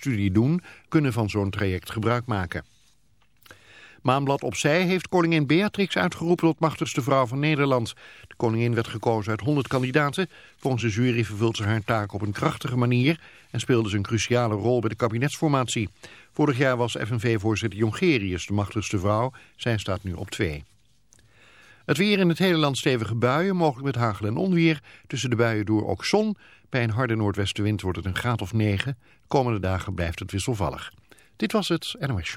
studie doen, kunnen van zo'n traject gebruik maken. Maanblad Opzij heeft koningin Beatrix uitgeroepen tot machtigste vrouw van Nederland. De koningin werd gekozen uit 100 kandidaten. Volgens de jury vervult ze haar taak op een krachtige manier en speelde ze een cruciale rol bij de kabinetsformatie. Vorig jaar was FNV-voorzitter Jongerius de machtigste vrouw. Zij staat nu op twee. Het weer in het hele land stevige buien, mogelijk met hagel en onweer. Tussen de buien door ook zon. Bij een harde noordwestenwind wordt het een graad of 9. De komende dagen blijft het wisselvallig. Dit was het NOS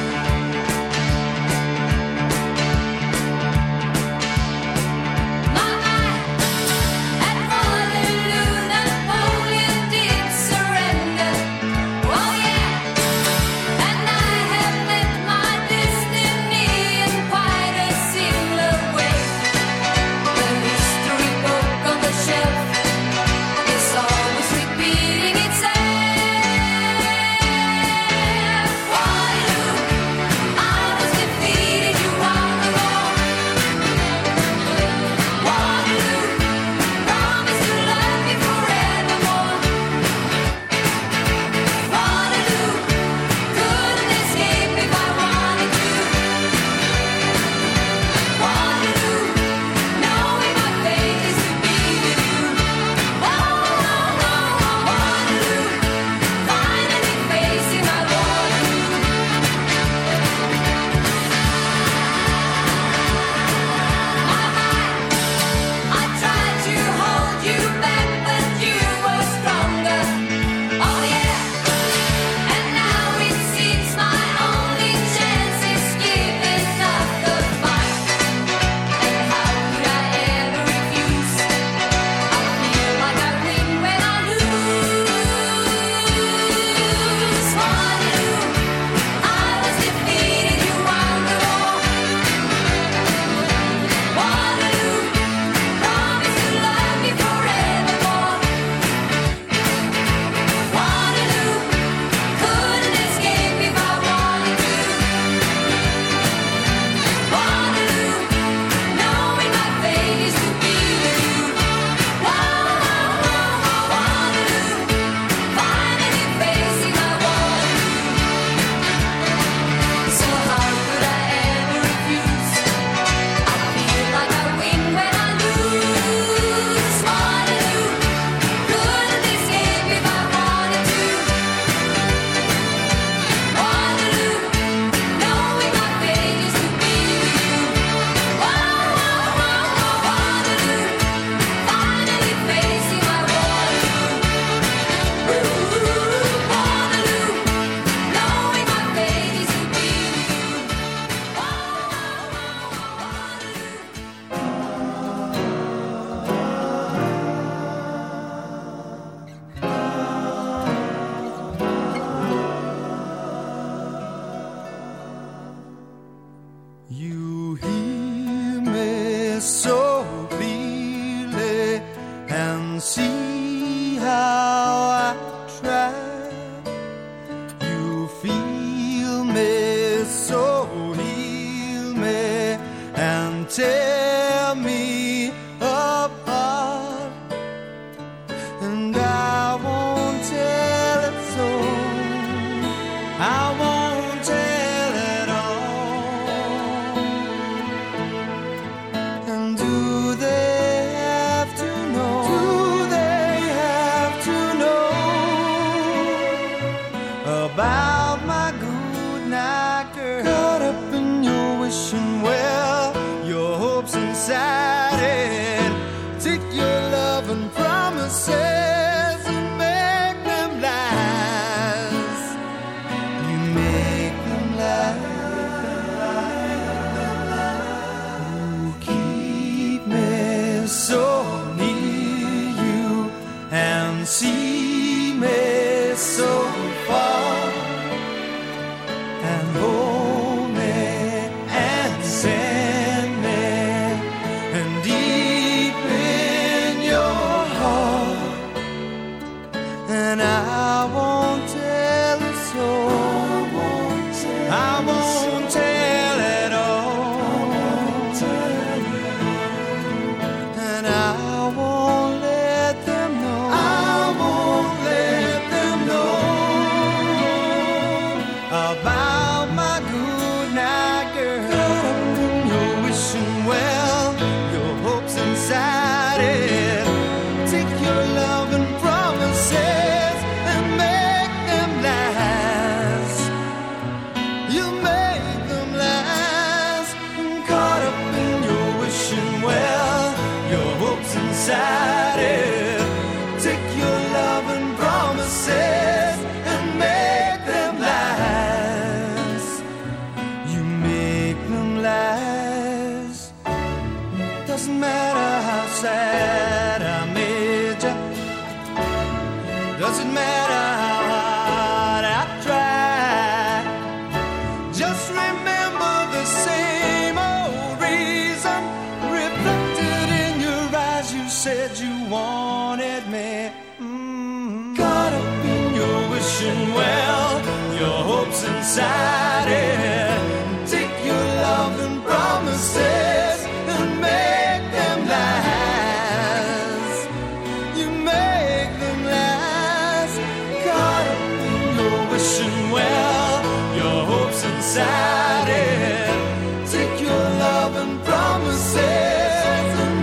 love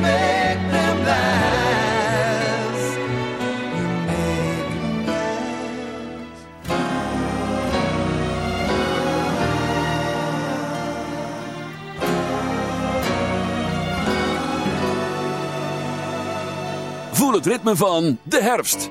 make them Voel het ritme van de herfst.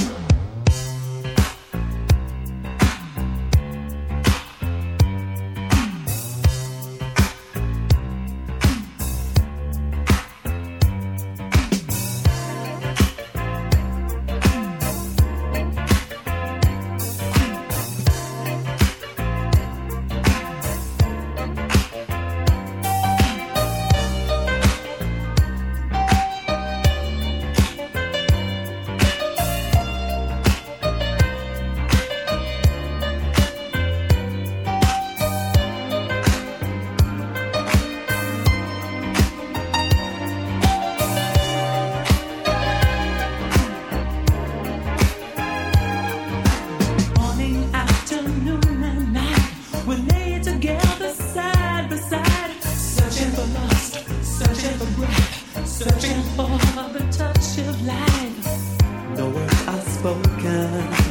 for the touch of life. No words are spoken.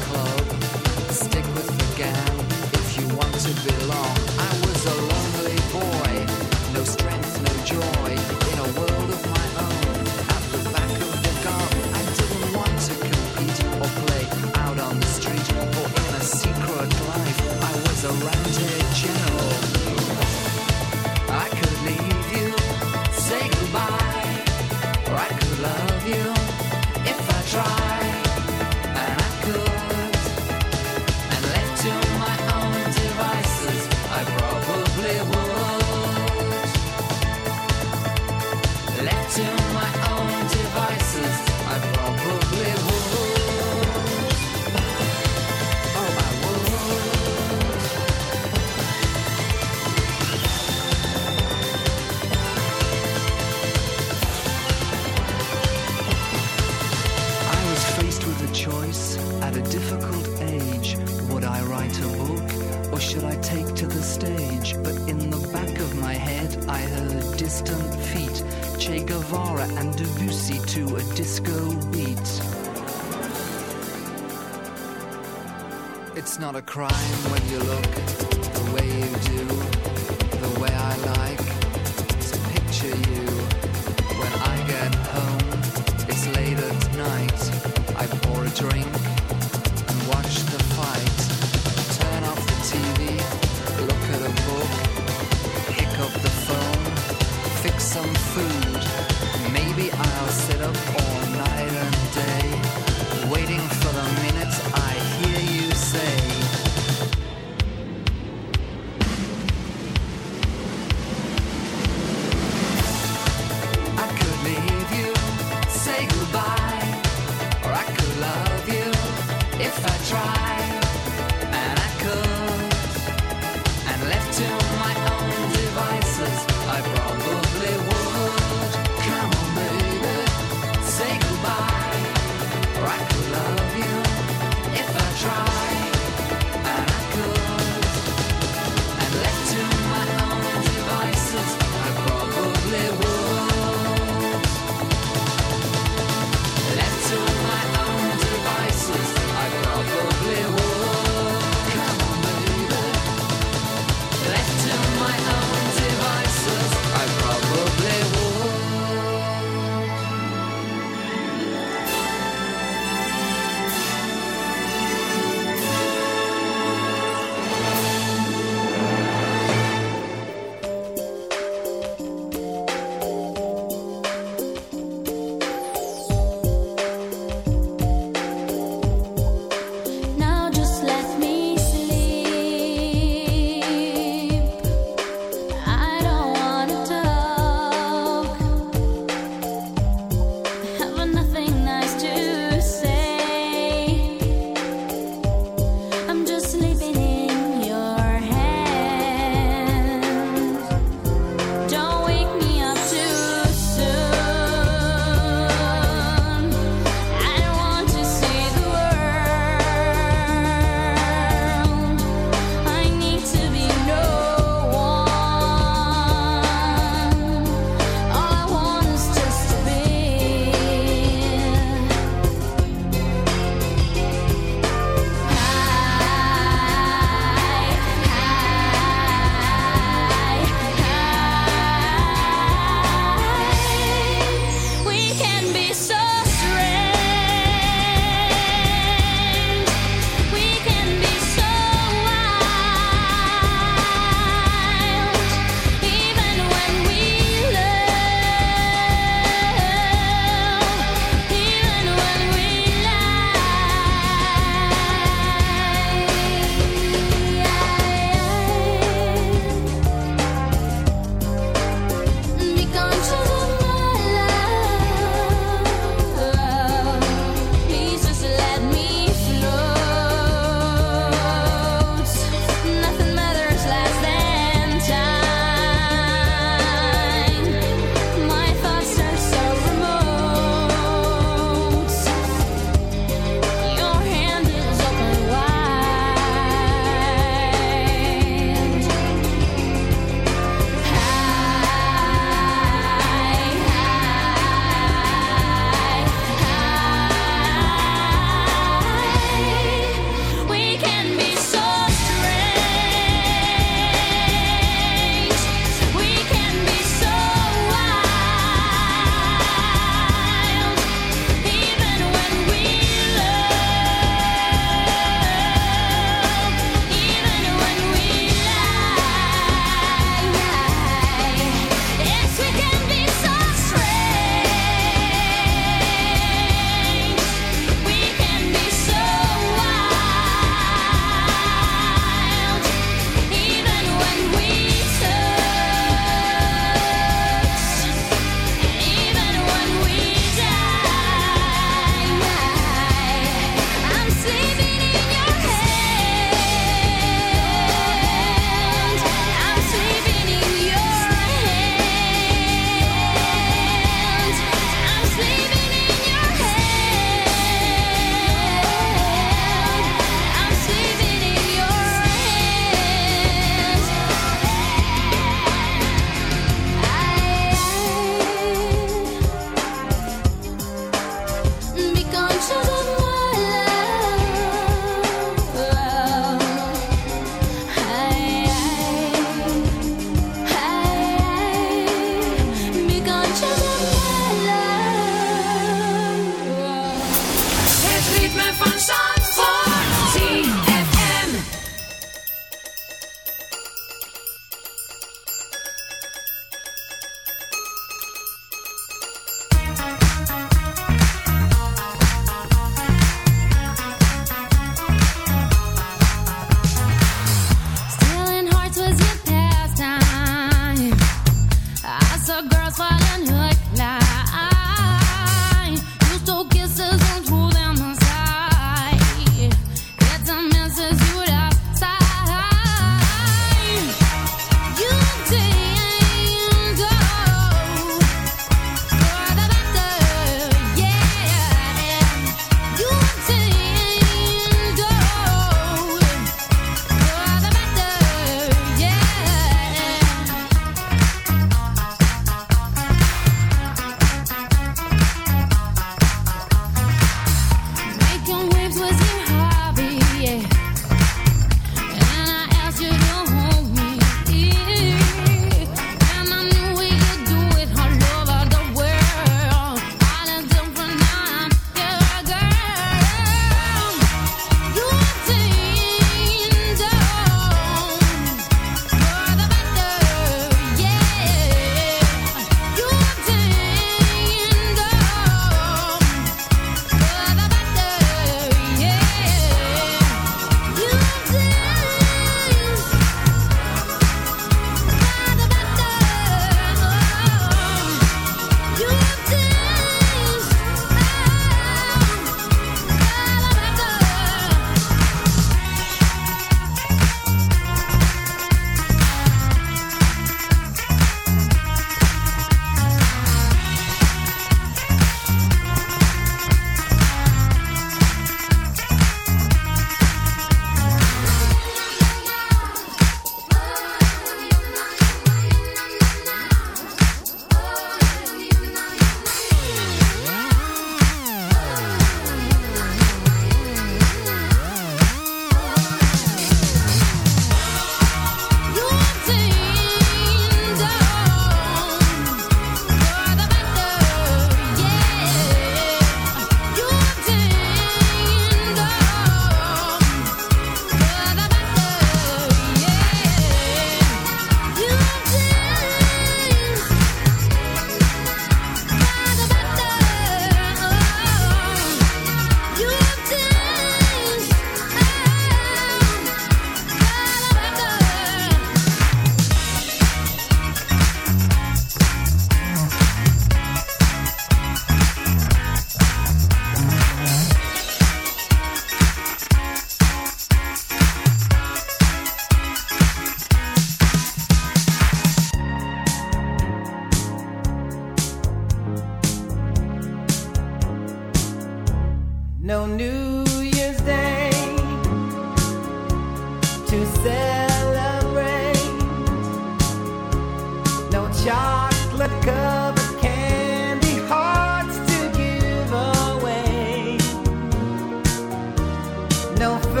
no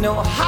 no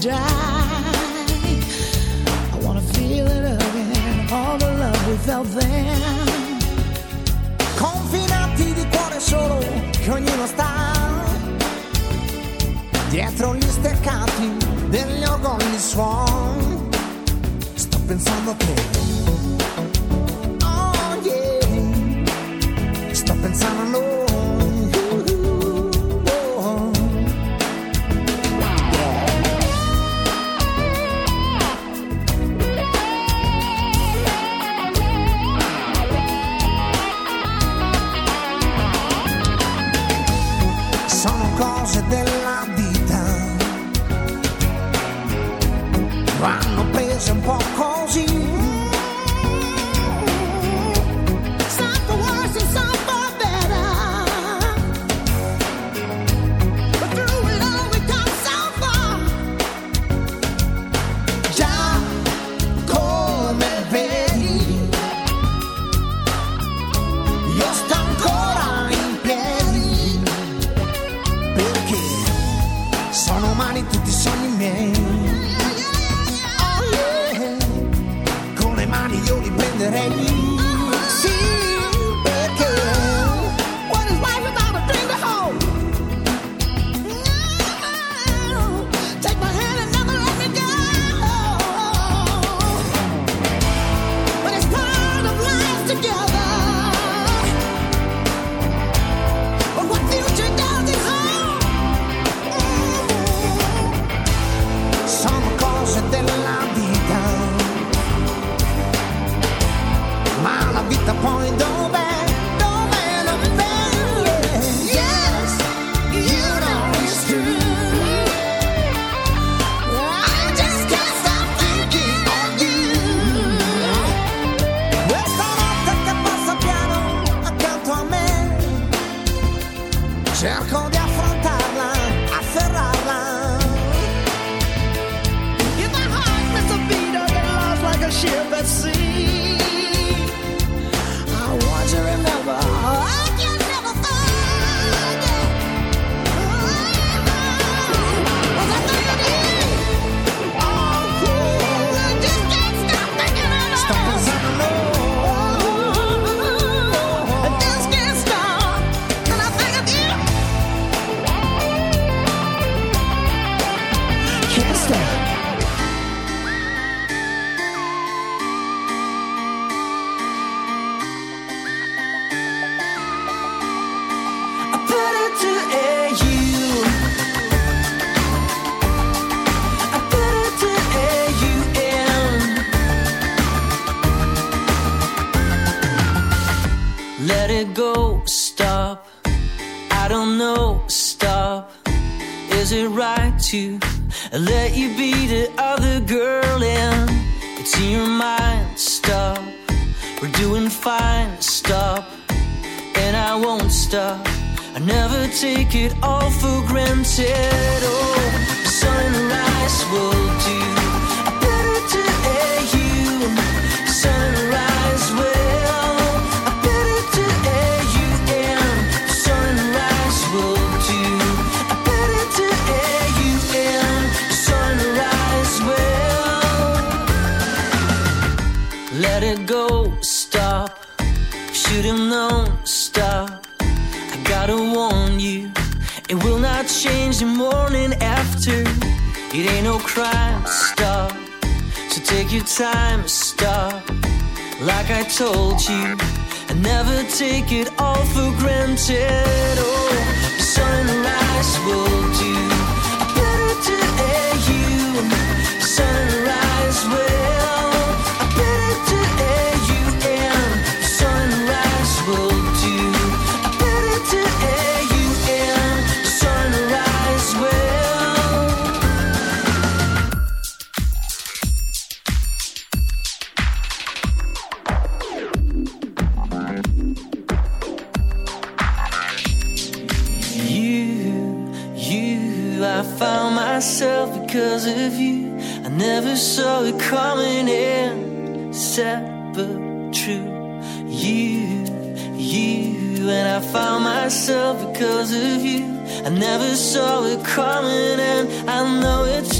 die. I wanna feel it again, all the love we felt then. Confinati di cuore solo che ognuno sta. Dietro gli steccati degli ogoni suon. Sto pensando a te. shit. time star. Like I told you, I never take it all for granted. Oh, sunrise will do better to air you. Sunrise will better to myself because of you. I never saw it coming, and I know it's.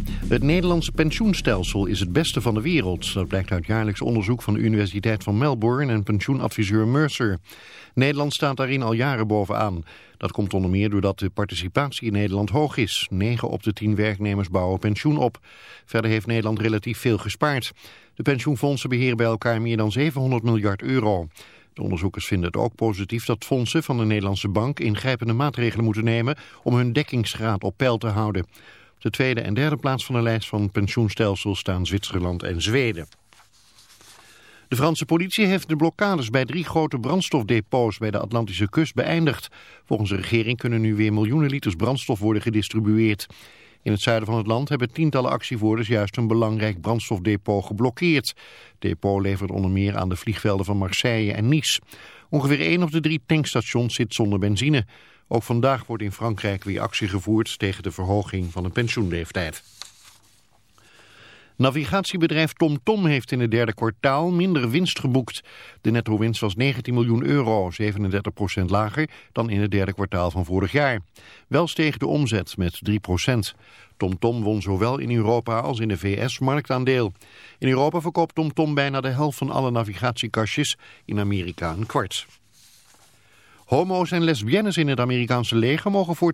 Het Nederlandse pensioenstelsel is het beste van de wereld. Dat blijkt uit jaarlijks onderzoek van de Universiteit van Melbourne en pensioenadviseur Mercer. Nederland staat daarin al jaren bovenaan. Dat komt onder meer doordat de participatie in Nederland hoog is. 9 op de 10 werknemers bouwen pensioen op. Verder heeft Nederland relatief veel gespaard. De pensioenfondsen beheren bij elkaar meer dan 700 miljard euro. De onderzoekers vinden het ook positief dat fondsen van de Nederlandse bank ingrijpende maatregelen moeten nemen om hun dekkingsgraad op peil te houden. De tweede en derde plaats van de lijst van pensioenstelsels staan Zwitserland en Zweden. De Franse politie heeft de blokkades bij drie grote brandstofdepots bij de Atlantische kust beëindigd. Volgens de regering kunnen nu weer miljoenen liters brandstof worden gedistribueerd. In het zuiden van het land hebben tientallen actievoerders juist een belangrijk brandstofdepot geblokkeerd. Depot levert onder meer aan de vliegvelden van Marseille en Nice. Ongeveer één op de drie tankstations zit zonder benzine. Ook vandaag wordt in Frankrijk weer actie gevoerd tegen de verhoging van de pensioenleeftijd. Navigatiebedrijf TomTom heeft in het derde kwartaal minder winst geboekt. De netto-winst was 19 miljoen euro, 37% lager dan in het derde kwartaal van vorig jaar. Wel steeg de omzet met 3% TomTom won zowel in Europa als in de VS marktaandeel. In Europa verkoopt TomTom bijna de helft van alle navigatiekastjes, in Amerika een kwart. Homo's en lesbiennes in het Amerikaanse leger mogen voor